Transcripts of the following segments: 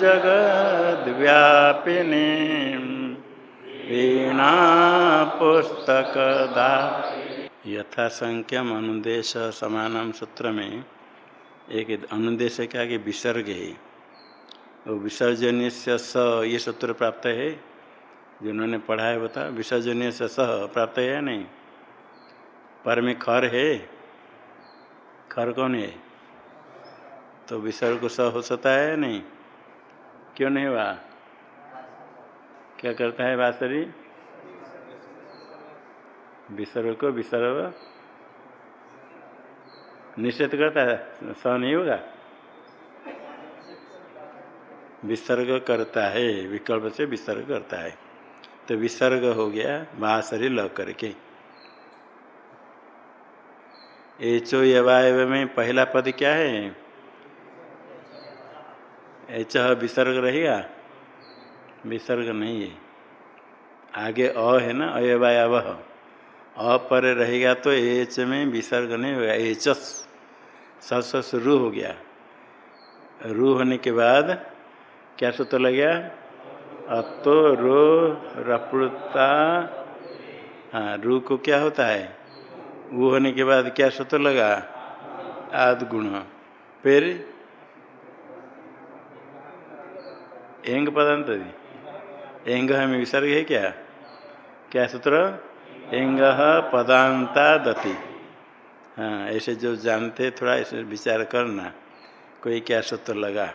जगद्व्यापिनी वीणा पुस्तकदा यथासंख्यम अनुदेश समान सूत्र में एक अनुदेश क्या कि विसर्ग। है वो विसर्जनीय से स ये सूत्र प्राप्त है? जिन्होंने पढ़ा है बता विसर्जनीय से स प्राप्त है या नहीं? पर में खर है? खर कौन है? तो विसर्ग को स हो सकता है नहीं? क्यों नहीं हुआ? क्या करता है बासरी विसर्ग को विसर्ग निषेध करता है? स नहीं होगा? विसर्ग करता है, विकल्प से विसर्ग करता है। तो विसर्ग हो गया बासरी ल करके। एचो यवायव में पहला पद क्या है? एच विसर्ग रहेगा? विसर्ग नहीं है। आगे अ है ना? अयवायव। अ पर रहेगा तो एच में विसर्ग नहीं होगा। एचस। सस रू हो गया। रू होने के बाद क्या सूत्र लग गया अतो रो रपड़ता हाँ रू को क्या होता है? वो होने के बाद क्या सूत्र लगा? आद गुण फिर एंग पदांत एंग में विसर्ग है क्या? क्या सूत्र? एंग पदांता दति। हाँ ऐसे जो जानते थोड़ा ऐसे विचार करना, कोई क्या सूत्र लगा।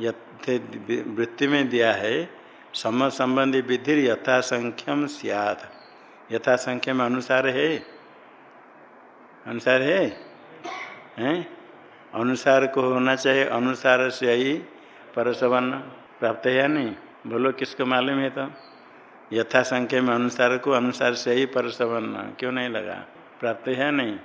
यथे वृत्ति में दिया है, सम संबंधी विधि यथासंख्यम सियात। यथासंख्य में अनुसार है? अनुसार है? हैं? अनुसार को होना चाहिए, अनुसार से ही परसवन। प्राप्त है या नहीं? बोलो, किसको मालूम है तो? यथा संख्या में अनुसार को अनुसार से ही परसवन क्यों नहीं लगा? प्राप्त है नहीं?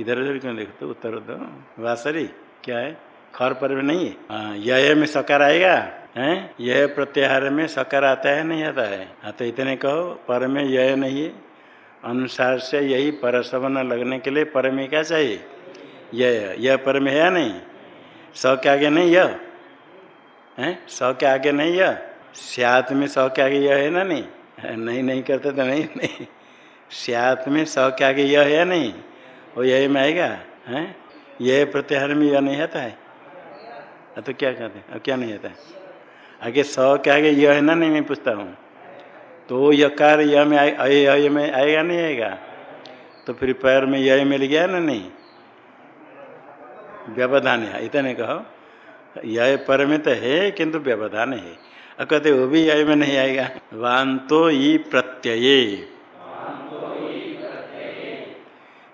इधर उधर क्यों देखो तो उत्तर दो। वासरी, क्या है? खर पर भी नहीं है? यह में सकार आएगा? है? यह प्रत्याहार में सकार आता है, नहीं आता है? हाँ तो इतने कहो, पर में यह नहीं है। अनुसार से यही परसवन लगने के लिए पर में क्या चाहिए? यह पर में है या नहीं? स नहीं, यह? है? सौ के आगे नहीं यह स्यात में सौ के आगे यह है ना नहीं? नहीं नहीं करते तो नहीं स्यात में सौ के आगे यह है या नहीं? वो यही में आएगा, है? यह प्रत्याहार में यह नहीं आता है। तो क्या कहते हैं? अब क्या नहीं आता है? आगे सौ के आगे यह है ना नहीं, मैं पूछता हूँ। तो यकार यह में आए अय में आएगा, नहीं आएगा? तो फिर पैर में यह मिल गया ना नहीं? व्यवधान है, इतने कहो। यह पर में तो है, किंतु व्यवधान है। और कहते, वो भी यह में नहीं आएगा। वांतो ई प्रत्यय।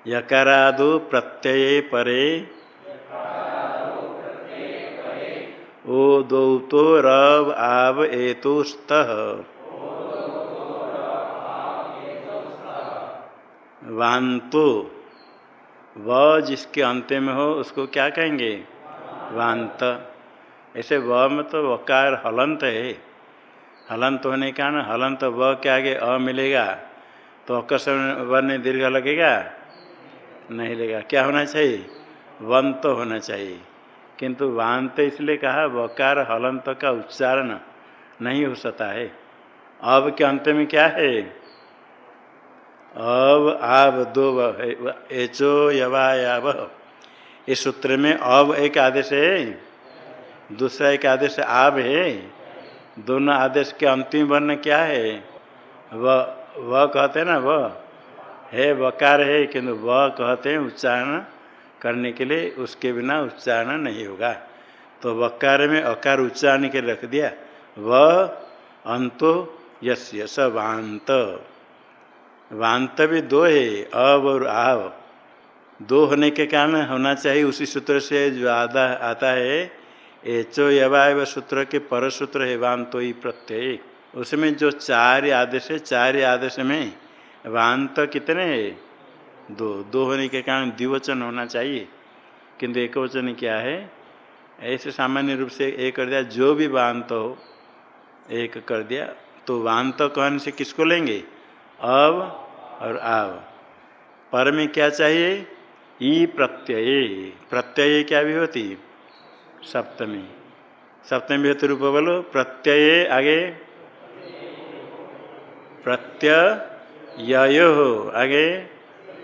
यकारादो प्रत्यय परे। ओ दो तो रव आव एतुस्त। वांतो। व जिसके अंत्य में हो, उसको क्या कहेंगे? वांत। ऐसे व में तो वकार हलंत है। हलंत होने का ना हलंत व के आगे अ मिलेगा तो अकस्म वर्ण दीर्घ लगेगा? नहीं लगेगा। क्या होना चाहिए? वंत तो होना चाहिए। किंतु वांत इसलिए कहा, वकार हलंत का उच्चारण नहीं हो सकता है। अब के अंत में क्या है? अब, आब, दो एचो यवायाव इस सूत्र में अब एक आदेश है, दूसरा एक आदेश आब है। दोनों आदेश के अंतिम वर्ण क्या है? व व कहते हैं ना, व। है, वकार है, किंतु व कहते हैं उच्चारण करने के लिए उसके बिना उच्चारण नहीं होगा। तो वकार में अकार उच्चारण के रख दिया। व, अंतो, यस्य, स वांत वांत भी दो है अब और आव। दो होने के कारण होना चाहिए। उसी सूत्र से जो आधा, आता है, एचो यवाय सूत्र के पर सूत्र है वांतो ही प्रत्यय। उसमें जो चार आदेश है, चार आदेश में वांत कितने है? दो। दो होने के कारण द्विवचन होना चाहिए। किंतु एक वचन क्या है? ऐसे सामान्य रूप से एक कर दिया, जो भी वांत हो, एक कर दिया तो वांत कहने से किसको लेंगे? अब और आव। पर में क्या चाहिए? ई प्रत्यय। प्रत्यय क्या भी होती सप्तमी। सप्तमी हेतु रूप बोलो, प्रत्यय आगे। प्रत्यय हो आगे।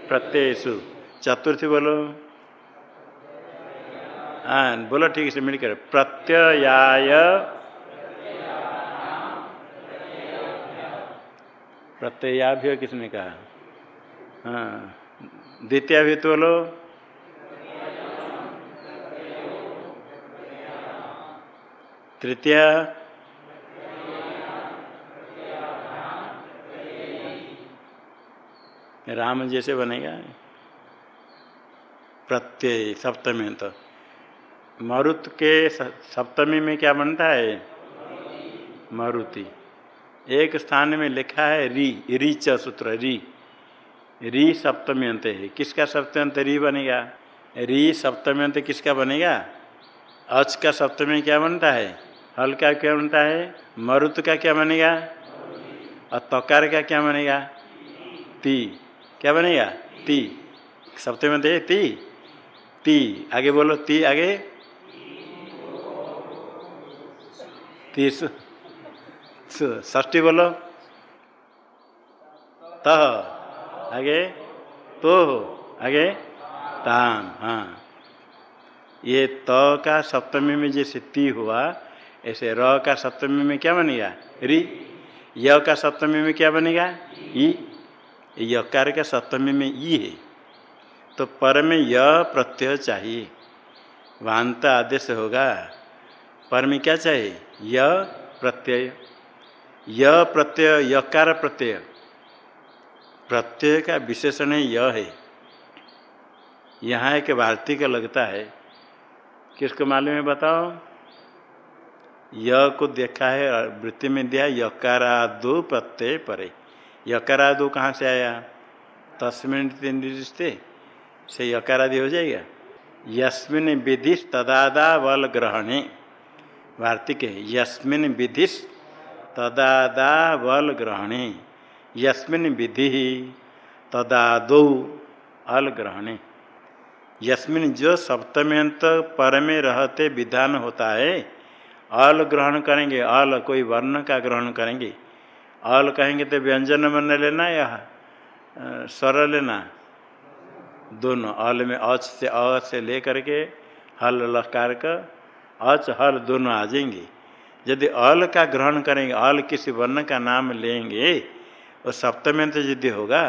प्रत्ययसु चतुर्थी बोलो। हाँ बोलो ठीक से मिलकर प्रत्ययाय। प्रत्ययाभ्य किसने कहा? हाँ। द्वितीय भी तो बोलो तृतीय। राम जैसे बनेगा? प्रत्यय, सप्तमी तो। मरुत के सप्तमी में क्या बनता है? मरुति। एक स्थान में लिखा है री री च सूत्र, री। री सप्तमी अंत है। किसका सप्तमी अंत री बनेगा? री सप्तमी अंत किसका बनेगा? अच का सप्तमी क्या बनता है? हल का क्या बनता है? मरुत का क्या बनेगा? और तकार का क्या बनेगा? ती। क्या बनेगा? ती। सप्तमी अंत है ती। ती। आगे बोलो, ती आगे। तीस ष्टी बोलो। तह। आगे? तो हो। आगे? ताम हाँ। ये त का सप्तमी में जैसे ती हुआ, ऐसे र का सप्तमी में क्या बनेगा? री। य का सप्तमी में क्या बनेगा? ई। यकार का सप्तमी में ई है। तो पर में य प्रत्यय चाहिए। वांत आदेश होगा। पर में क्या चाहिए? य प्रत्यय। य प्रत्यय यकार प्रत्यय। प्रत्यय का विशेषण यह है। यहाँ एक वार्तिक लगता है। किसको मालूम है बताओ? य को देखा है, वृत्ति में दिया, यकारादो प्रत्यय परे। यकारादो कहाँ से आया? तस्मिन रिश्ते से यकारादि हो जाएगा। यस्मिन विधिस तदादा बल ग्रहणे वार्तिक है। यस्मिन विधिस तदादा बल ग्रहणे यस्मिन विधि तदादौ अल ग्रहणे यस्मिन जो सप्तम्यंत पर में रहते विधान होता है अल ग्रहण करेंगे अल कोई वर्ण का ग्रहण करेंगे। अल कहेंगे तो व्यंजन वर्ण लेना या स्वर लेना? दोनों अल में अच से अ से ले करके हल लकार का अच हल दोनों आ जाएँगे। यदि अल का ग्रहण करेंगे अल किसी वर्ण का नाम लेंगे और सप्तम्यंत यदि होगा,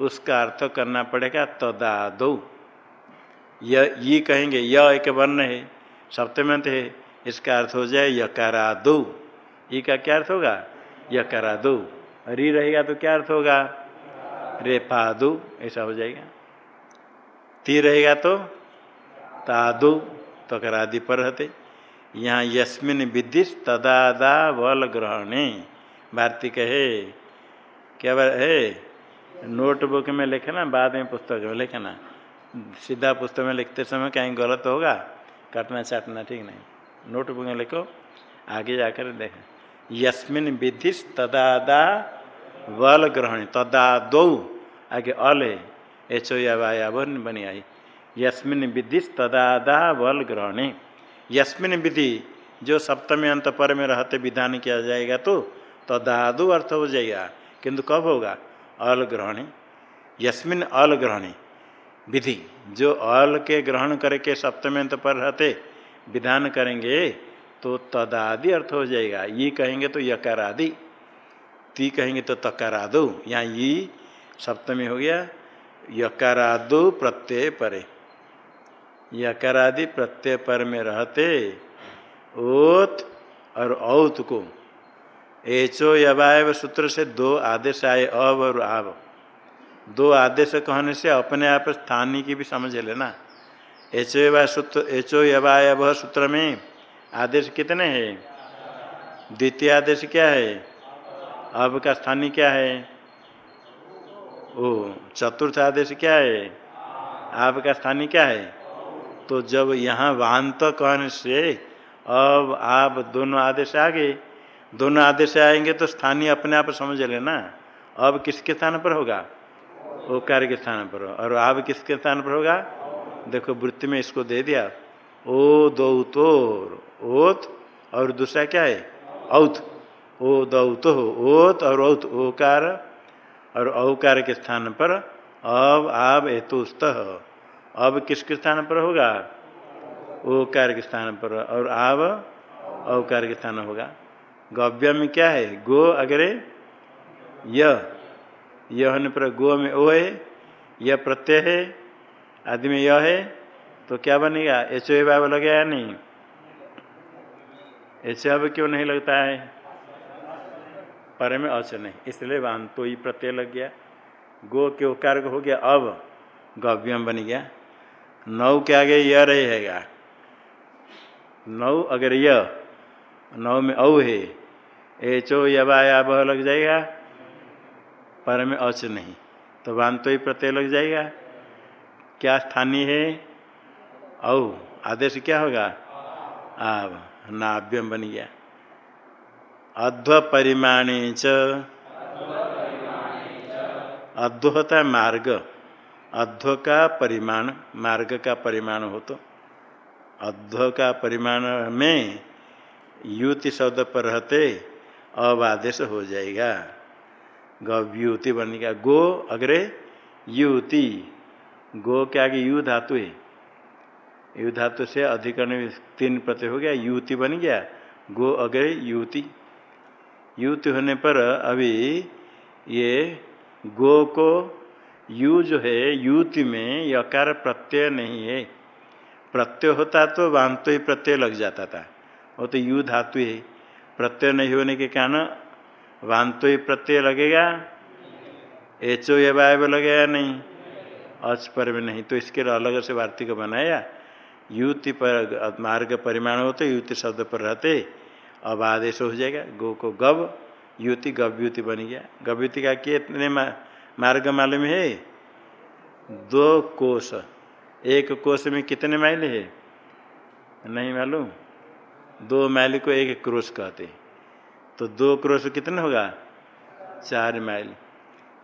उसका अर्थ करना पड़ेगा तदादो। ये कहेंगे, य एक वर्ण है सप्तम्यंत है, इसका अर्थ हो जाए यकारादो। ई का क्या अर्थ होगा? यकारादो। री रहेगा तो क्या अर्थ होगा? रेपादो, ऐसा हो जाएगा। ती रहेगा तो तादो तकरादि पर रहते। यहाँ यस्मिन विदिश तदादा बल ग्रहणे वार्तिक है क्या है नोटबुक में लिखना बाद में पुस्तक में लिखना सीधा पुस्तक में लिखते समय कहीं गलत होगा, काटना चाटना ठीक नहीं। नोटबुक में लिखो, आगे जाकर देख। यस्मिन विधिस तदादा बल ग्रहण तदा दो आगे अल है एच ओ या बनी आई। यस्मिन विधिस तदादा बल ग्रहणे। यस्मिन विधि, जो सप्तमी अंत पर में रहते विधान किया जाएगा तो तदादु अर्थ हो जाएगा। किंतु कब होगा? अल ग्रहणी। यस्मिन अल ग्रहणी। विधि। जो अल के ग्रहण करके सप्तमी अंत पर रहते, विधान करेंगे तो तदादि अर्थ हो जाएगा। ये कहेंगे तो यकारादि। ती कहेंगे तो तकारादो। यहाँ ये सप्तमी हो गया, यकारादो प्रत्यय परे। यकारादि प्रत्यय पर में रहते, ओत और औत को एचो यवायव सूत्र से दो आदेश आए, अब और आव दो आदेश कहने से अपने आप स्थानीय की भी समझ लेना एचो यवा सूत्र, एचो यवायव सूत्र में आदेश कितने हैं? द्वितीय आदेश क्या है? अब का स्थानीय क्या है? ओ, चतुर्थ आदेश क्या है? आप का स्थानीय क्या है? तो जब यहाँ वाहन तो कहने से अब आप दोनों आदेश आ गए दोनों आदेश आएँगे तो स्थानीय अपने आप समझ लेना। अब किसके स्थान पर होगा? ओकार के स्थान पर। और अब किसके स्थान पर होगा? देखो, वृत्ति में इसको दे दिया। ओ दो तोर ओत, और दूसरा क्या है? औत। ओ दौत हो ओत, और औत, ओकार, और औकार के स्थान पर। अब, आब हेतुस्त अब किसके स्थान पर होगा? ओकार के स्थान पर। और आब, औकार के स्थान होगा। गव्य में क्या है? गो अगरे होने पर गो में ओ है यह प्रत्यय है, आदि में यह है तो क्या बनेगा? एच बाब लगे या नहीं? एच अब क्यों नहीं लगता है? पर में अच नहीं। इसलिए वान तो ही प्रत्यय लग गया। गो के कार्य हो गया। अब गव्यम बन गया। नौ के आगे यह रहेगा। नौ अगर यह नौ में औ है एचो यवा बह लग जाएगा। पर में अच नहीं। तो वान तो ही प्रत्यय लग जाएगा। क्या स्थानीय है? औ, आदेश क्या होगा? आब नाभ्यम बन गया। अध्व परिमाणे च। अध्व होता है मार्ग। अध्व का परिमाण, मार्ग का परिमाण हो तो। अध्व का परिमाण में युति शब्द पर रहते अब आदेश हो जाएगा। गव्युति बनेगा गो, अग्रे, युति। गो के आगे यु धातु है? यु धातु से अधिकरण तीन प्रत्यय हो गया। युति बन गया। गो, अग्रे, युति। युति होने पर अभी ये गो को यु जो है, युति में यकार प्रत्यय नहीं है। प्रत्यय होता तो वांतो ही प्रत्यय लग जाता था। वो तो यु धातु है। प्रत्यय नहीं होने के कारण वांतो ही प्रत्यय लगेगा। एचो ये वायब लगेगा नहीं। अच पर में नहीं। तो इसके लिए अलग से वार्तिक बनाया। युति पर मार्ग परिमाण होते, युति शब्द पर रहते, अब आदेश हो जाएगा। गो को गव, युति गव्युति बन गया। गव्युति का कितने मार्ग मालूम है? दो कोष। एक कोष में कितने माइल है? नहीं मालूम। दो माइल को एक क्रोश कहते तो दो क्रोश कितने होगा? चार माइल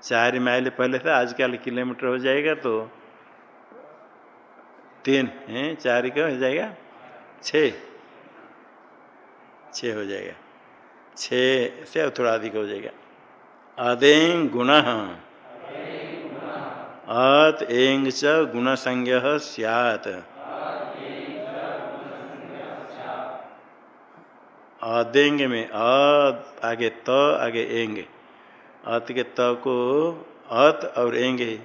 चार माइल पहले था आजकल किलोमीटर हो जाएगा तो तीन, है? चार का हो जाएगा? छ छ हो जाएगा। छ से थोड़ा अधिक हो जाएगा। अदें गुण। अत एंग च गुण संज्ञ सियात। अदेंग में अ आगे त, आगे एंग। अत के त को अत और एंग।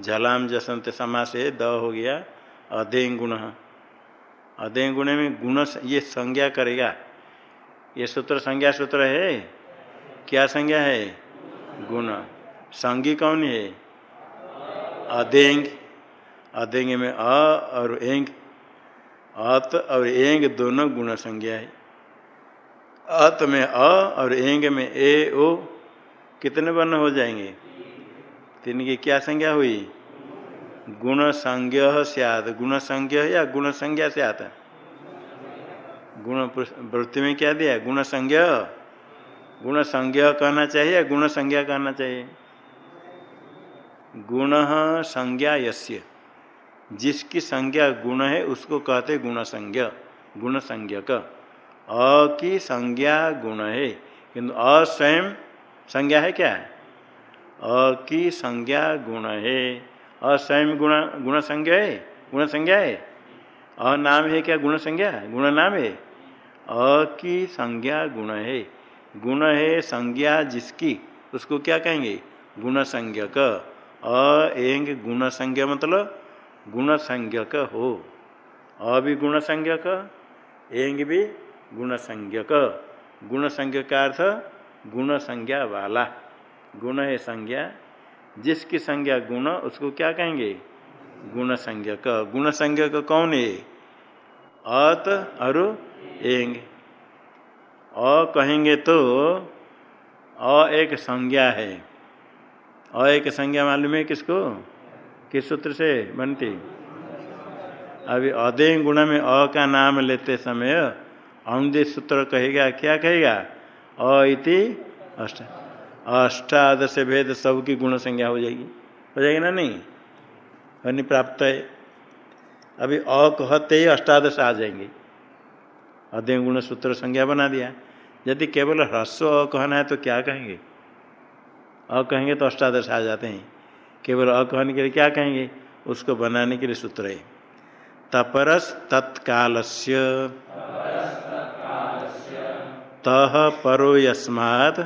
झलाम जसंत समा से द हो गया अदेंग गुण। अदेंग गुण में गुण ये संज्ञा करेगा। ये सूत्र संज्ञा सूत्र है? क्या संज्ञा है? गुण। संगी कौन है? अदेंग अदेंग में अ और एंग। अत और एंग दोनों गुण संज्ञा है। अत में अ और एंग में ए ओ कितने वर्ण हो जाएँगे? तीन की क्या संज्ञा हुई? गुण संज्ञ सियात। गुण संज्ञ या गुण संज्ञा से आता गुण वृत्ति में क्या दिया? गुण संज्ञ गुण संज्ञ कहना चाहिए या गुण संज्ञा कहना चाहिए। गुण संज्ञा यस्य जिसकी संज्ञा गुण है, उसको कहते गुण संज्ञ गुण संज्ञक अ की संज्ञा गुण है। किंतु अ स्वयं संज्ञा है क्या? अ की संज्ञा गुण है। अ स्वयं गुण गुण संज्ञा है? गुण संज्ञा है। अ नाम है क्या गुण संज्ञा? गुण नाम है। अ की संज्ञा गुण है। गुण है संज्ञा जिसकी, उसको क्या कहेंगे? गुण संज्ञक। अ एंग गुण संज्ञा मतलब गुण संज्ञक हो। अ भी गुण संज्ञक, एंग भी गुण संज्ञक गुण संज्ञ का अर्थ गुण संज्ञा वाला। गुण है संज्ञा। जिसकी संज्ञा गुण, उसको क्या कहेंगे? गुण संज्ञक गुण संज्ञक कौन है? अत और एंग। अ कहेंगे तो अ एक संज्ञा है। अ एक संज्ञा मालूम है किसको? किस सूत्र से? बनती अभी अदय गुण में अ का नाम लेते समय औंदे सूत्र कहेगा, क्या कहेगा? अ इति अष्ट। अष्टादश भेद सबकी गुण संज्ञा हो जाएगी। हो जाएगी ना नहीं? हनि प्राप्त है। अभी अ कहते ही अष्टादश आ जाएँगे। अध्यय गुण सूत्र संज्ञा बना दिया। यदि केवल ह्रस्व अ कहना है तो क्या कहेंगे? अ कहेंगे तो अष्टादश आ जाते हैं। केवल अ कहने के लिए क्या कहेंगे? उसको बनाने के लिए सूत्र है। तपरस तत्काल तह परो यस्मात्।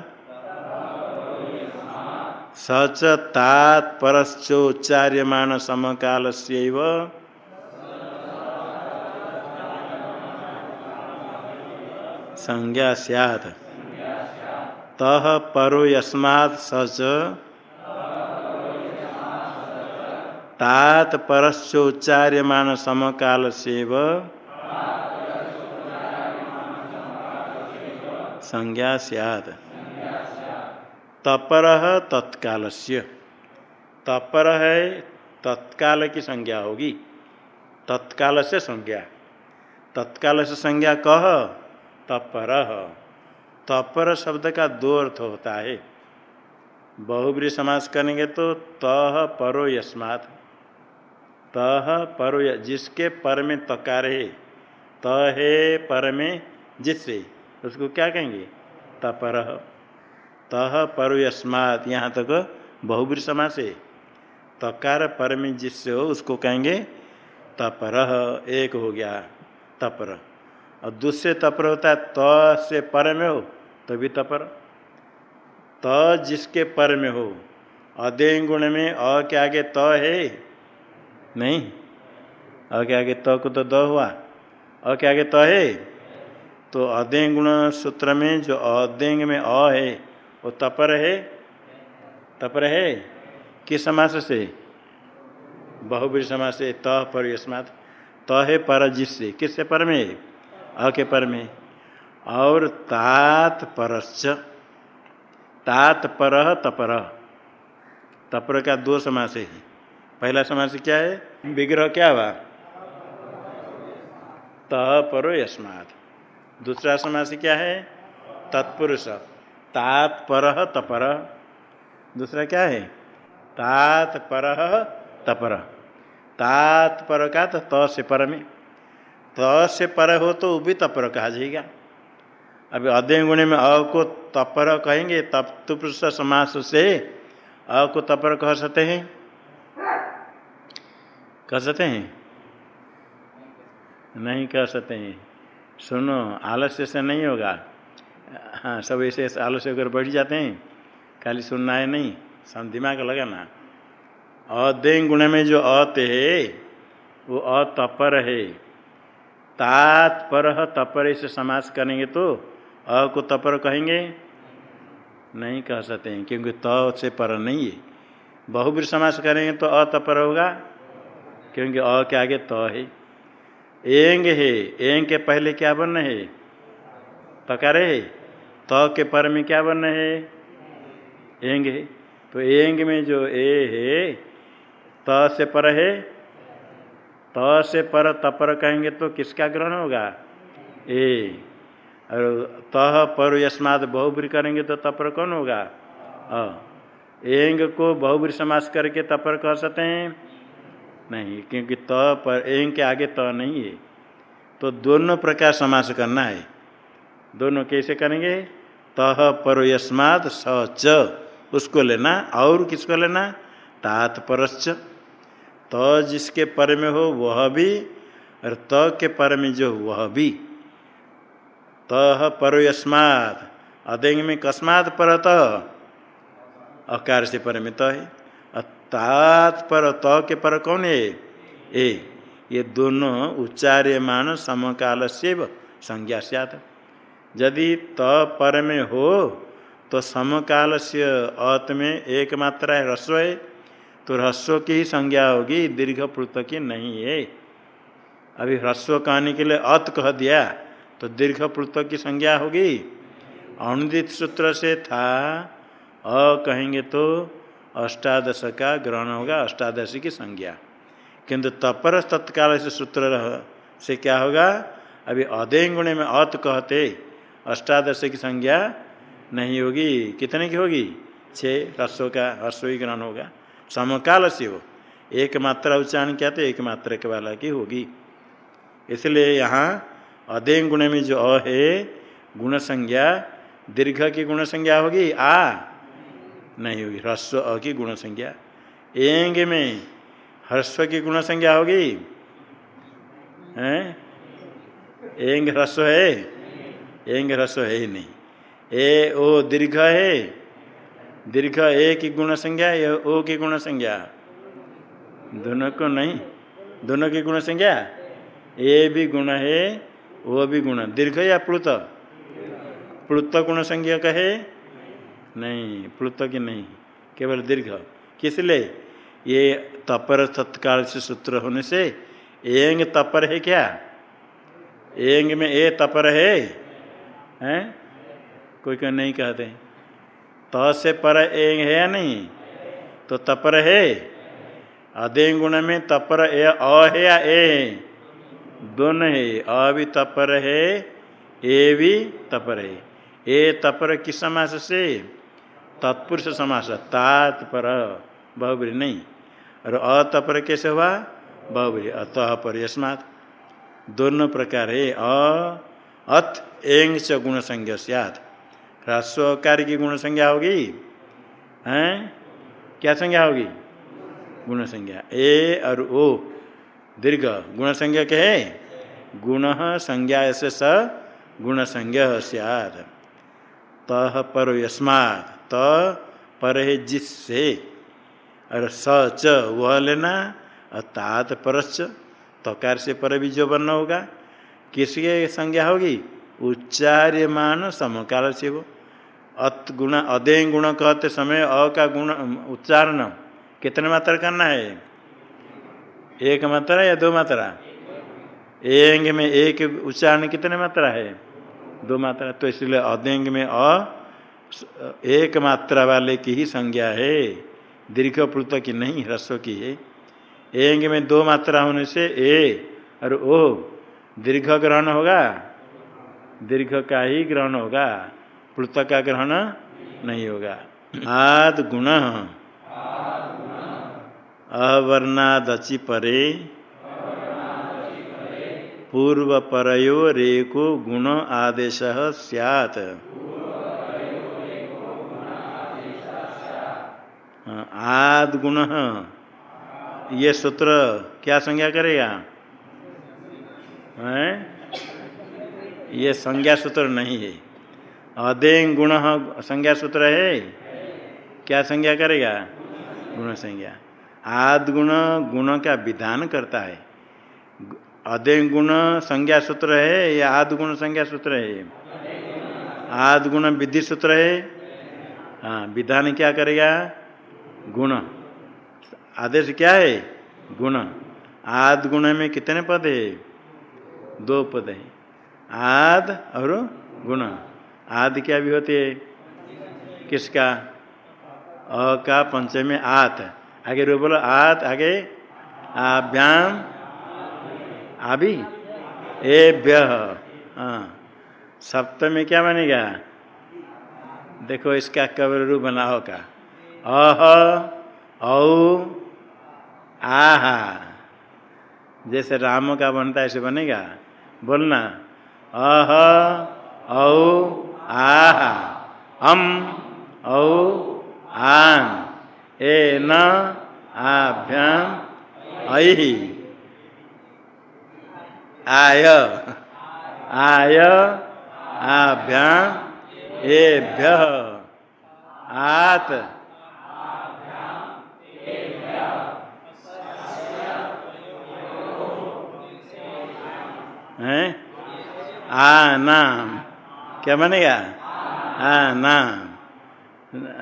सच तात्परश्चोच्चार्यमाण समकाल संज्ञा सैत तह परो यस्मात् सच तात परश्चोच्चार्यमाण समकाल सेव संज्ञा सैत तपर तत्काल तपर है तत्काल की संज्ञा होगी। तत्काल से संज्ञा। तत्काल से संज्ञा कह तपर। तपर शब्द का दो अर्थ होता है। बहुब्री समास करेंगे तो तह परो यस्मात्। तह परो जिसके पर में तकार है। त है पर में जिससे। उसको क्या कहेंगे? तपर। तह पर यस्मात् यहाँ तक बहुब्री समास है। तकार पर में जिससे हो, उसको कहेंगे तपर। एक हो गया तपर। और दूसरे तपर होता है, त से पर में हो तो तपर। त जिसके पर में हो। अध्यय गुण में अ के आगे त है? नहीं। अ के आगे त को तो द हुआ। अ के आगे त है? तो अध्यय गुण सूत्र में जो अदेंग में अ है, वो तपर है तपर है किस समास से? बहुबरी समास से, त पर यस्मात। त है पर जिससे। किससे? पर में। अ के पर में। और तात परश्च। तात पर तपर। तपर का दो समास है। पहला समास क्या है? विग्रह क्या हुआ? तह परो यस्मात्। दूसरा समास क्या है? तत्पुरुष। तात्पर तपर। दूसरा क्या है? तात्पर तपर। तात्पर का तो त से पर में। त से पर हो तो भी तपर कहा जाएगा। अभी अध्ययन गुणे में अ को तपर कहेंगे तप तुपुरुष समास से अ को तपर कह सकते हैं? कह सकते हैं? नहीं कह सकते हैं। सुनो, आलस्य से नहीं होगा। हाँ सब ऐसे ऐसे आलस्य होकर बैठ जाते हैं। खाली सुनना है नहीं, सब दिमाग लगाना। अध्ययन गुण में जो अत है, वो अतपर है। तात्पर तपर से समास करेंगे तो अ को तपर कहेंगे? नहीं कह सकते हैं, क्योंकि त से पर नहीं है। बहुवीर समास करेंगे तो अतपर होगा, क्योंकि अ के आगे त है। एंग है। एंग के पहले क्या वर्ण है? तकार है? त के पर में क्या वर्ण है? एंग है। तो एंग में जो ए है, त से पर है। त से पर तपर कहेंगे तो किसका ग्रहण होगा? ए। और तह पर यस्मात बहुब्री करेंगे तो तपर कौन होगा? अ। एंग को बहुब्री समास करके तपर कह सकते हैं। नहीं क्योंकि त पर एंग के आगे त नहीं है। तो दोनों प्रकार समास करना है। दोनों कैसे करेंगे? तह पर यस्मात स च, उसको लेना और किसको लेना? तात परश्च त जिसके पर में हो, वह भी, और त के पर में जो, वह भी। तह पर यस्मात, अदेंग में कस्मात पर अकार से पर में त है। तात पर, त के पर कौन है? ए। ये दोनों उच्चार्यमान समकाल से संज्ञा सत यदि त पर में हो तो समकाल से अत में एक मात्रा है रस्व है। तो ह्रस्व की ही संज्ञा होगी, दीर्घ प्लुत की नहीं है। अभी ह्रस्व कहने के लिए अत कह दिया तो दीर्घ प्लुत की संज्ञा होगी। अनुदित सूत्र से था, अ कहेंगे तो अष्टादश का ग्रहण होगा, अष्टादशी की संज्ञा। किंतु तपर तत्काल से सूत्र से क्या होगा? अभी अध्ययन गुण में अत कहते अष्टादश की संज्ञा नहीं होगी। कितने की होगी? छः ह्रस्व का ह्रस्व ग्रहण होगा। समकाल से हो। एक मात्रा उच्चारण क्या तो एक मात्रा के वाला की होगी। इसलिए यहाँ अदें गुण में जो अ है गुण संज्ञा दीर्घ की गुण संज्ञा होगी। आ नहीं होगी। ह्रस्व अ की गुण संज्ञा। एंग में ह्रस्व की गुण संज्ञा होगी? हैं? एंग ह्रस्व है? एंग ह्रस्व है ही नहीं। ए, ओ दीर्घ है? दीर्घ ए की गुण संज्ञा या ओ की गुण संज्ञा? दोनों को नहीं। दोनों की गुण संज्ञा? ए भी गुण है वो भी गुण। दीर्घ या प्लुत? प्लुत गुण संज्ञा का है नहीं प्लुत नहीं, केवल दीर्घ। किस लिए? ये तपर तत्काल से सूत्र होने से एंग तपर है क्या? एंग में ए तपर है? हैं? कोई कोई नहीं कहते? त से पर एंग है या नहीं? तो तपर है। अधें गुण में तपर ए, अ है या ए? दोनों है। अ भी तपर है, ए भी तपर है। ए तपर किस समास से? तत्पुरुष समास तात पर बहुबरी नहीं। और अतपर कैसे हुआ? बहुबरी अतः पर यस्मात। दोनों प्रकार है। अ, अत, एंग च गुण संज्ञा सियात। ह्रस्व कार्य की गुण संज्ञा होगी? हैं? क्या संज्ञा होगी? गुण संज्ञा ए और ओ, दीर्घ गुण संज्ञा के है? गुण संज्ञा से स गुण संज्ञा सियात। तह पर यस्मात। त पर है जिससे। और स, च, वह लेना और तात परच तकार से पर भी जो बनना होगा। किसके संज्ञा होगी? उच्चार्यमान समकाल से वो। अत गुण अदय गुण कहते समय अ का गुण उच्चारण कितने मात्रा करना है? एक मात्रा या दो मात्रा? एंग में एक उच्चारण कितने मात्रा है? दो मात्रा। तो इसलिए अदेंग में अ एक मात्रा वाले की ही संज्ञा है दीर्घ प्लुत की नहीं, ह्रस्व की है। एंग में दो मात्रा होने से ए और ओ, दीर्घ ग्रहण होगा? दीर्घ का ही ग्रहण होगा। प्लुत का ग्रहण नहीं होगा। आद गुण। अवर्णादचि परे। पूर्व परयो रेको गुण आदेश सैत आद गुण ये सूत्र क्या संज्ञा करेगा? है? ये संज्ञा सूत्र नहीं है। अदें गुण संज्ञा सूत्र है? क्या संज्ञा करेगा? गुण संज्ञा। आद गुण गुण का विधान करता है। अदें गुण संज्ञा सूत्र है या आद गुण संज्ञा सूत्र है? आद गुण विधि सूत्र है। हाँ विधान क्या करेगा? गुण। आदेश क्या है? गुण। आद गुण में कितने पद है? दो पद है। आद और गुण। आद क्या भी होते है? किसका? अ का पंचमी आत। आगे रो बोलो, आत आगे। आभ्याम। आबी ए व्य हाँ। सप्तमी क्या बनेगा? देखो इसका कबर रू बनाओ का। अह, औ, आहा। जैसे राम का बनता है, ऐसे बनेगा। बोलना, अह, औ, आहा। अम, औ आन ए, न आभ्याम ऐ। आय आय आभ्याम एभ्य। आत। हैं? आ नाम क्या बनेगा? आ नाम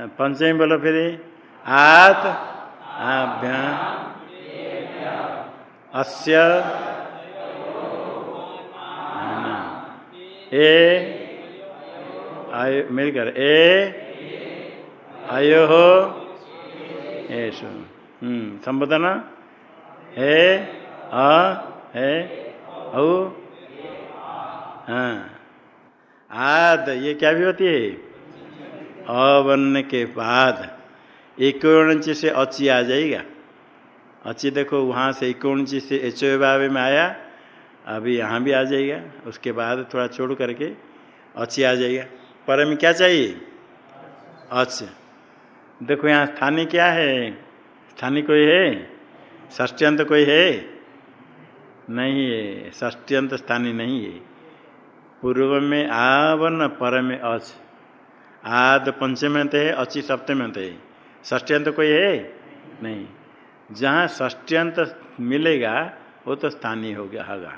पंचमी बोलो फिर। आत आभ्याम अस्य ए, आयो मेरी कर। ए, आयो हो ऐसो हम्म संबोधन। है, अ, है, औ हाँ। आद, ये क्या भी होती है? अवर्ण के बाद। इकोणची से अची आ जाएगा। अची देखो, वहाँ से इकोणची से एच भाव में आया। अभी यहाँ भी आ जाएगा। उसके बाद थोड़ा छोड़ करके अच्छी आ जाएगा। पर में क्या चाहिए? अच्छा देखो, यहाँ स्थानीय क्या है? स्थानीय कोई है? ष्ट्यंत कोई है? नहीं है। ष्ट्यंत स्थानीय नहीं है। पूर्व में आवन पर में अच। आद पंचमंत है अच्छी सप्तमंत है। ष्ट्यंत कोई है? नहीं। जहाँ ष्ट्यंत मिलेगा, वो तो स्थानीय हो गया, होगा।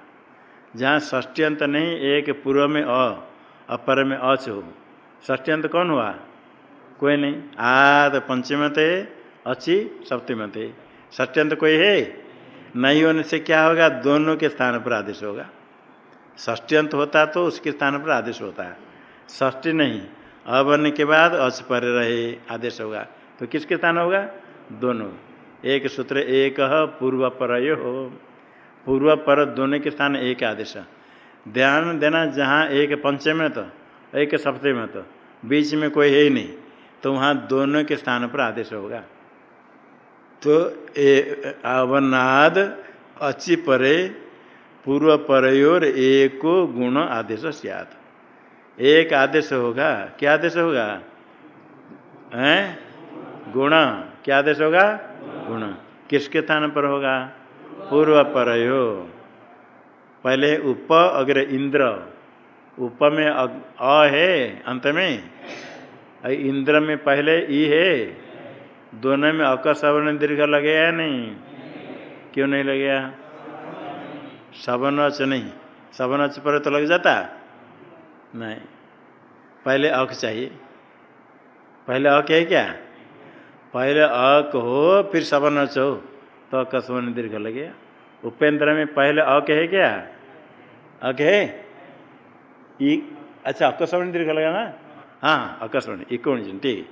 जहाँ ष्ट्यंत नहीं, एक पूर्व में अ अपर में अच हो। ष्ट्यंत कौन हुआ? कोई नहीं। आद पंचमत है अच्छी सप्तमत है ष्ट्यंत कोई है? नहीं होने से क्या होगा? दोनों के स्थान पर आदेश होगा। ष्ट्यंत होता तो उसके स्थान पर आदेश होता है। ष्टी नहीं अवन के बाद अच पर रहे, आदेश होगा। तो किसके स्थान होगा? दोनों। एक सूत्र एक पूर्व पर हो पूर्व पर दोनों के स्थान एक आदेश। ध्यान देना, जहाँ एक पंचम तो एक सप्तम तो बीच में कोई है ही नहीं तो वहाँ दोनों के स्थान पर आदेश होगा। तो अवनाद अच्छी परे पूर्व परयोर एको गुण आदेश सियात। एक आदेश होगा, क्या आदेश होगा? हैं? गुण। क्या आदेश होगा? गुण। किसके स्थान पर होगा? पूर्व परयो। पहले उप, अग्र इंद्र। उप में अ है अंत में। इंद्र में पहले ई है। दोनों में अक सवर्ण दीर्घ लगे या नहीं? क्यों नहीं लगे सवनच नहीं। सवनच पर तो लग जाता? नहीं। पहले अक चाहिए। पहले अक है क्या? पहले अक हो, फिर सवनच हो। तो अक सवर्ण दीर्घ लगे। उपेंद्र में पहले अक है क्या? अक है? ई अच्छा अक सवर्ण दीर्घ लगा ना? हाँ अकस्मण इकोण ठीक।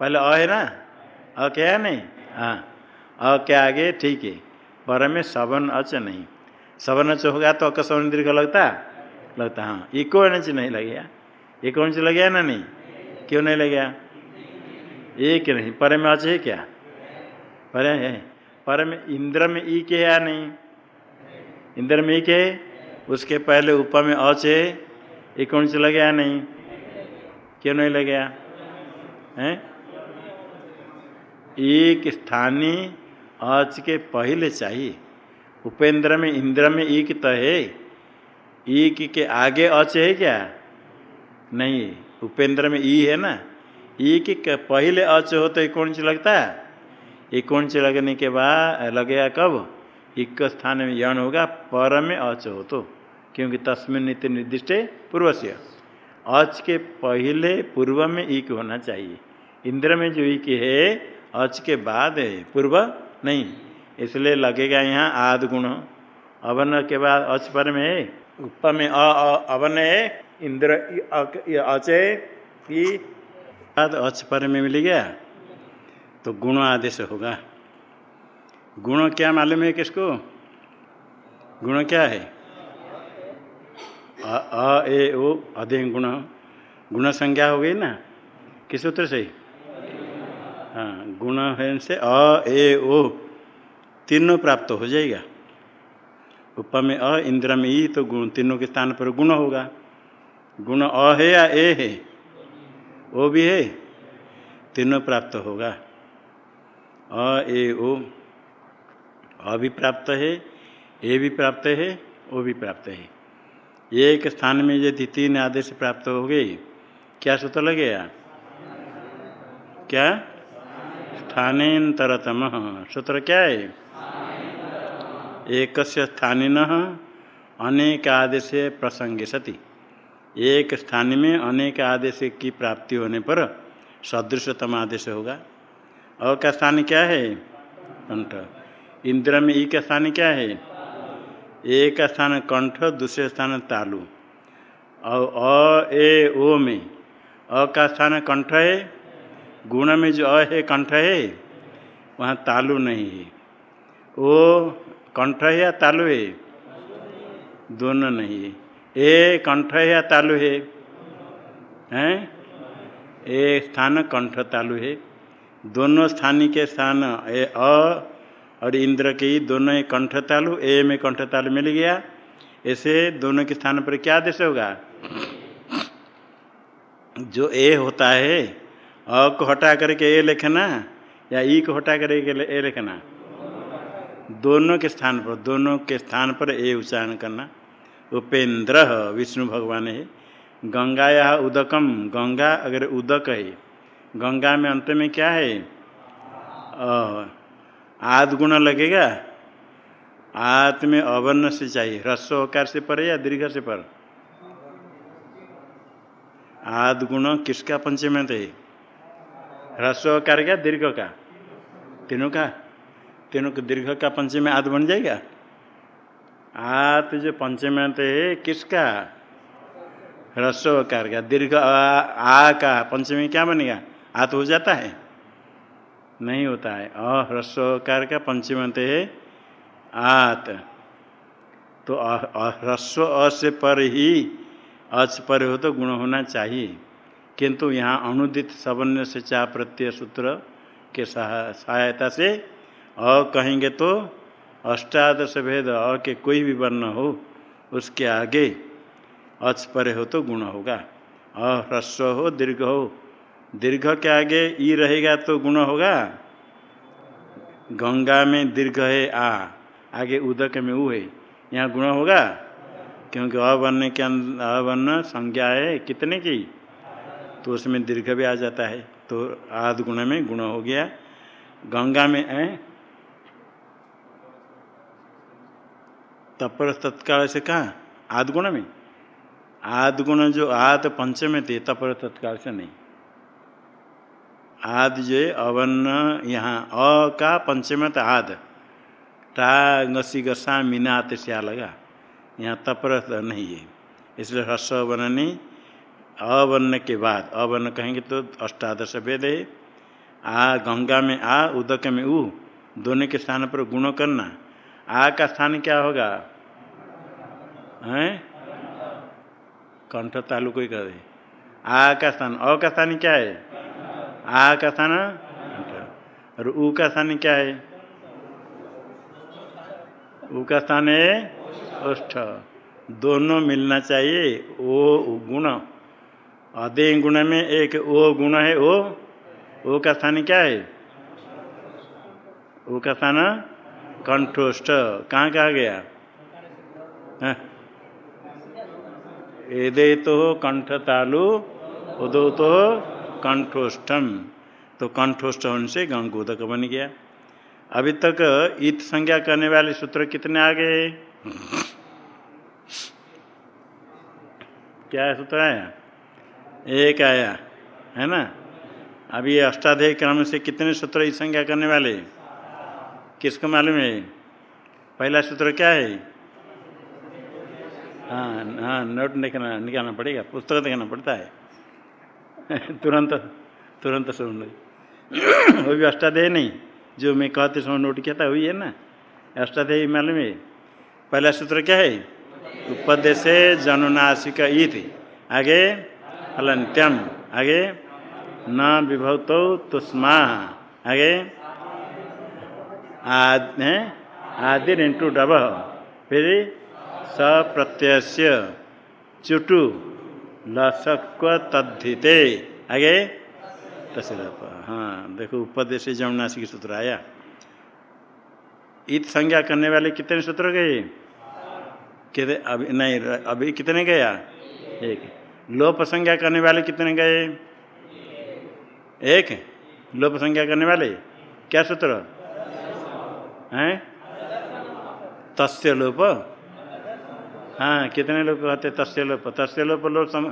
पहले अ है ना? अ क्या नहीं? हाँ। अ के आगे, ठीक है। पर में सवन अच नहीं। सवन अच होगा तो अकस्मण दीर्घ लगता? लगता हाँ। इको इंच नहीं लगेगा। इको इंच लगे ना, नहीं? क्यों नहीं लगेगा? एक नहीं। पर में अच है क्या? पर है। पर में इंद्र में ई के या नहीं? इंद्र में ई के उसके पहले ऊपर में अच है। एक इंच लगे या नहीं? क्यों नहीं लग गया है? एक स्थानीय अच के पहले चाहिए। उपेंद्र में इंद्र में एक तो है। एक के आगे अच है क्या? नहीं, उपेंद्र में ई है ना? एक के पहले अच हो तो कौन सी लगता है एक सी लगने के बाद लगेगा कब? एक स्थान में यण होगा, पर में अच हो तो क्योंकि तस्मिन नित्य निर्दिष्ट पूर्व से अच के पहले पूर्व में ईक होना चाहिए। इंद्र में जो ईक है, अच के बाद है, पूर्व नहीं। इसलिए लगेगा यहाँ आद गुण। अवन के बाद अच पर में उप में अ अवन है। इंद्र अच है बाद अच पर में मिल गया। तो गुण आदेश होगा। गुण क्या मालूम है किसको? गुण क्या है? अ ए, ओ अधिक गुण। गुण संज्ञा हो गई ना? किस सूत्र से? हाँ गुण है से अ, ए, ओ। तीनों प्राप्त हो जाएगा। उप में अ, इंद्र में ई तो गुण तीनों के स्थान पर गुण होगा। गुण अ है या ए है? ओ भी है। तीनों प्राप्त होगा। अ, ए, ओ। अ भी प्राप्त है, ए भी प्राप्त है, ओ भी प्राप्त है। एक स्थान में यदि तीन आदेश प्राप्त हो गए, क्या सूत्र लगेगा? क्या? स्थानेतरतम। सूत्र क्या है? एक स्थानीन अनेक आदेश प्रसंगे सती एक स्थान में अनेक आदेश की प्राप्ति होने पर सदृशतम आदेश होगा। और का स्थान क्या है? कंठ। इंद्र में ई का स्थान क्या है? एक स्थान कंठ, दूसरे स्थान तालु। और अ, ए, ओ में अ का स्थान कंठ है? गुण में जो अ है, कंठ है, वहाँ तालु नहीं है। ओ कंठ है या तालु है। दोनों नहीं है। ए कंठ है या तालु है। हैं? ए स्थान कंठ तालु है। दोनों स्थानी के स्थान ए, अ और इंद्र के ही दोनों ही कंठ तालु, ए में कंठ तालु मिल गया। ऐसे दोनों के स्थान पर क्या आदेश होगा? जो ए होता है, अ को हटा करके ए लिखना या ई को हटा करके ए लिखना? दोनों के स्थान पर, दोनों के स्थान पर ए उच्चारण करना। उपेंद्र, विष्णु भगवान है। गंगा या उदकम गंगा अगर उदक है, गंगा में अंत में क्या है? आद गुण लगेगा। आत में अवर्ण से चाहिए। ह्रस्व ह्रस्वकार से पर या दीर्घ से पर? आद गुण किसका पंचम है? ह्रस्वकार क्या दीर्घ का। तीनों का? तीनों के दीर्घ का पंचम आद बन जाएगा? आत जो पंचम है, किसका? ह्रस्वकार का दीर्घ आ का पंचमी क्या बनेगा? आत हो जाता है? नहीं होता है। अह्रस्वकार का पंचमंत है, आत। तो ह्रस्व अ से पर ही अच पर हो तो गुण होना चाहिए। किंतु यहाँ अनुदित सवर्ण से चा प्रत्यय सूत्र के सहायता से अ कहेंगे तो अष्टादश भेद अ के कोई भी वर्ण हो, उसके आगे अच पर हो तो गुण होगा। अह्रस्व हो, दीर्घ हो। दीर्घ के आगे ई रहेगा तो गुण होगा। गंगा में दीर्घ है आ, आगे उदक में ऊ है, यहाँ गुण होगा? क्योंकि अवर्ण के अवर्ण संज्ञा है कितने की? तो उसमें दीर्घ भी आ जाता है तो आध गुण में गुण हो गया। गंगा में है तपर तत्काल से कहा? आदगुण में। आध गुण जो आद पंचम थे तपर तत्काल से नहीं। आद जो अवर्ण यहाँ अ का पंचमत आद। टा गसी गसा मीनात से लगा। यहाँ तपरत नहीं है। इसलिए ह्रस्व बनने अवर्ण के बाद। अवर्ण कहेंगे तो अष्टादश वेद है। आ गंगा में आ, उदक में ऊ दोनों के स्थान पर गुण करना। आ का स्थान क्या होगा? हैं? कंठ तालु कोई कर दे। आ का स्थान अ का स्थान क्या है? आ का स्थान और ऊ का स्थान क्या है? ऊ का स्थान है ओष्ठ दोनों मिलना चाहिए, ओ गुण। अधे गुण में एक ओ गुण है, ओ। ओ का स्थान क्या है? ओ का स्थान कंठोष्ठ कहाँ कहा गया? एदे तो कंठ तालु उदो तो कंठोष्ठम। तो कंठोष्ठ होने से गंगोदक बन गया। अभी तक ईत संज्ञा करने वाले सूत्र कितने आ गए? क्या सूत्र आया? एक आया, है ना? अभी अष्टाध्याय क्रम से कितने सूत्र ईत संज्ञा करने वाले? किसको मालूम है? पहला सूत्र क्या है? हाँ हाँ नोट देखना निकालना पड़ेगा, पुस्तक देखना पड़ता है। तुरंत तुरंत सुन लो। वो भी अष्टाध्याय नहीं, जो मैं कहते समय नोट किया था, वही है ना? अष्टाध्याय मालूम है? पहला सूत्र क्या है? उपदेश जनुनाशिक ईद आगे, अलंत्यम। आगे, न विभवतो तुष्मा आगे, आदि आदि इंटू डब। फिर सप्रत्यय चुटू लसक्व तद्धिते आगे? तस्वीर हाँ देखो, उपदेश जमुनाशी सूत्र आया। इत संज्ञा करने वाले कितने सूत्र गए? कितने? अभी, नहीं अभी कितने गया? एक। लोप संज्ञा करने वाले कितने गए? एक। लोप संज्ञा करने वाले? क्या सूत्र? हैं? तस्य लोप। हाँ कितने लोग कहते तस्य लोप तस्य लोप लोप सम,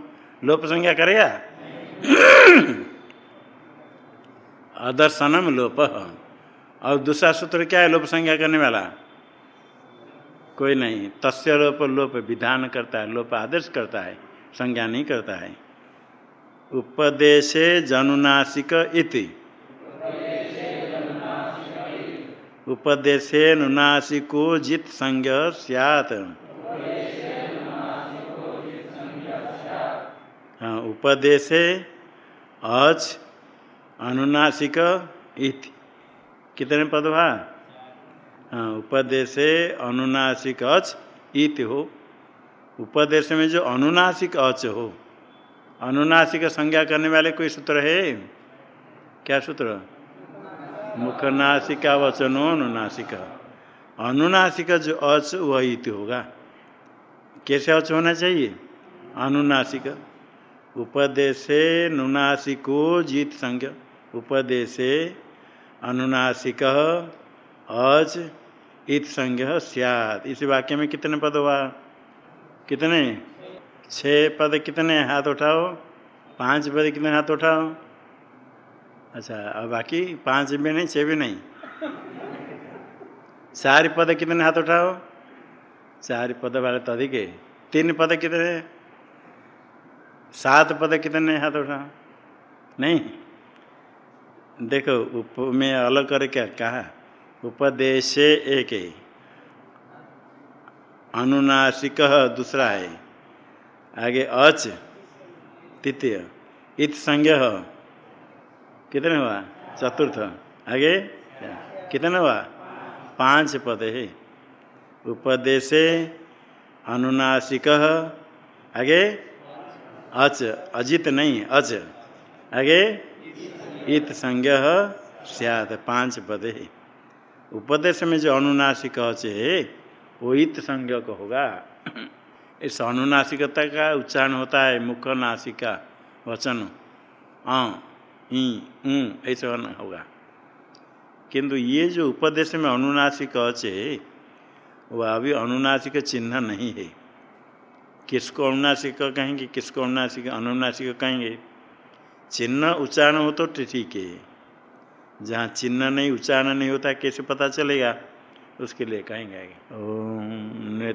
लोप संज्ञा करेगा अदर्शनम लोप। और दूसरा सूत्र क्या है लोप संज्ञा करने वाला? कोई नहीं तस्य लोप लोप विधान करता है लोप आदर्श करता है संज्ञा नहीं करता है। उपदेशे जनुनासिक इति। उपदेशे नुनासिको जित संज्ञ सियात। उपदेश अच अनुनासिक इति। कितने पद हुआ? हाँ उपदेश अनुनासिक अच इत हो। उपदेश में जो अनुनासिक अच हो, अनुनासिक संज्ञा करने वाले कोई सूत्र है? क्या सूत्र? मुखनासिका वचनो अनुनासिक। अनुनासिक जो अच वही होगा। कैसे अच होना चाहिए? अनुनासिक। उपदेशे नुनासिको जीत संज्ञ। उपदेशे अनुनासिक अज इत संज्ञ सियाद इस वाक्य में कितने पद हुआ? कितने? छः पद कितने हाथ उठाओ? पाँच पद कितने हाथ उठाओ? अच्छा और बाकी पाँच भी नहीं छः भी नहीं। चार पद कितने हाथ उठाओ? चार पद वाले तो अधिक है। तीन पद कितने? सात पद कितने हाथ उठा नहीं। देखो, उप में अलग कर क्या? कहा? उपदेश एक है। अनुनासिक दूसरा है। आगे अच, तृतीय। इत संज्ञ। कितने हुआ? चतुर्थ। आगे? कितने हुआ? पाँच पद है। उपदेश, अनुनासिक। आगे? अच, अजित नहीं, अच। आगे, इत संज्ञ सियात, पाँच पद। है उपदेश में जो अनुनासिक अच है, वो इत संज्ञ को होगा। इस अनुनासिकता का उच्चारण होता है मुख नासिका वचन ऐसे होगा। किंतु ये जो उपदेश में अनुनासिक अच है वह अभी अनुनासिक चिन्ह नहीं है। किसको अनुनासिक कहेंगे, किसको अनुनासिक अनुनासिक कहेंगे? चिन्ह उच्चारण हो तो ठीक है जहाँ चिन्ह नहीं, उच्चारण नहीं होता, कैसे पता चलेगा? उसके लिए कहेंगे ओम